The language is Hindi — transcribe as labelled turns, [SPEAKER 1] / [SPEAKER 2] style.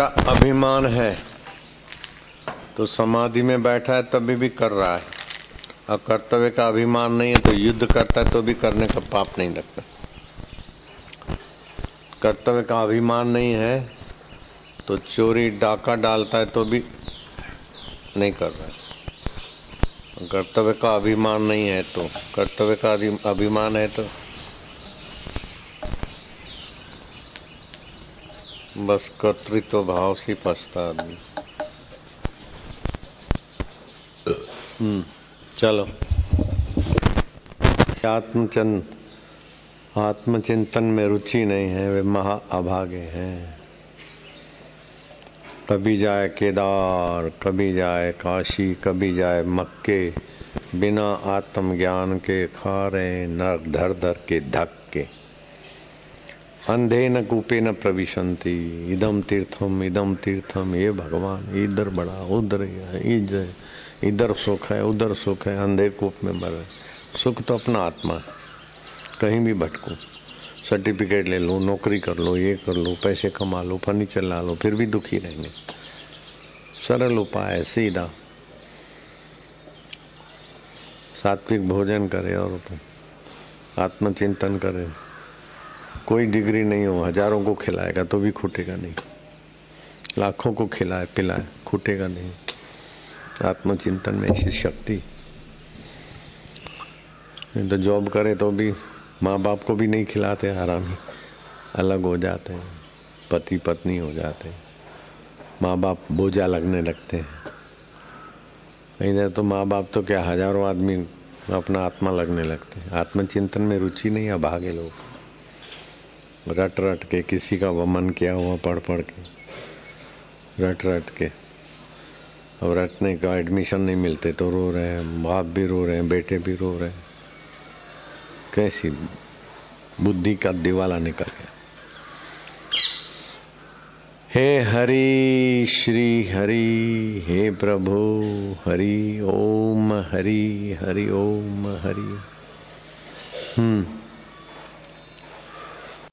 [SPEAKER 1] का अभिमान है। तो समाधि में बैठा है, तभी भी कर रहा है। और कर्तव्य का अभिमान नहीं है तो युद्ध करता है तो भी करने का पाप नहीं लगता। कर्तव्य का अभिमान नहीं है तो चोरी, डाका डालता है तो भी नहीं कर रहा है। कर्तव्य का अभिमान नहीं है तो कर्तव्य का अभिमान है तो बस कर्तृत्व भाव से फंसता आदमी। हम्म चलो। आत्मचंद आत्मचिंतन में रुचि नहीं है, वे महा अभागे हैं। कभी जाए केदार, कभी जाए काशी, कभी जाए मक्के, बिना आत्मज्ञान के खा रहे नर धर धर के धक्के। अंधे न कूपे न प्रविशंति इदम तीर्थम इदम तीर्थम ये भगवान, इधर बड़ा उधर इधर इधर सुख है, उधर सुख है, अंधे कूप में मर सुख तो अपना आत्मा है, कहीं भी भटको। सर्टिफिकेट ले लो, नौकरी कर लो, ये कर लो, पैसे कमा लो, फर्नीचर ला लो, फिर भी दुखी रहेंगे। सरल उपाय है, सीधा। सात्विक भोजन करे और आत्मचिंतन करे। कोई डिग्री नहीं हो, हज़ारों को खिलाएगा तो भी खूटेगा नहीं। लाखों को खिलाए, पिलाए, खूटेगा नहीं। आत्मचिंतन में ऐसी शक्ति। तो जॉब करे तो भी माँ बाप को भी नहीं खिलाते आराम। अलग हो जाते हैं पति पत्नी हो जाते हैं। माँ बाप बोझा लगने लगते हैं। इधर तो माँ बाप तो क्या हज़ारों आदमी अपना आत्मा लगने लगते हैं। आत्मचिंतन में रुचि नहीं अभागे लोग। रट रट के, किसी का वमन किया हुआ पढ़ पढ़ के। रट रट के। अब रटने का एडमिशन नहीं मिलते तो रो रहे हैं, बाप भी रो रहे हैं, बेटे भी रो रहे हैं। कैसी बुद्धि का दिवाला निकल गया। हे हरि, श्री हरि, हे प्रभु हरि, ओम हरि हरि ओम हरि। हम्म।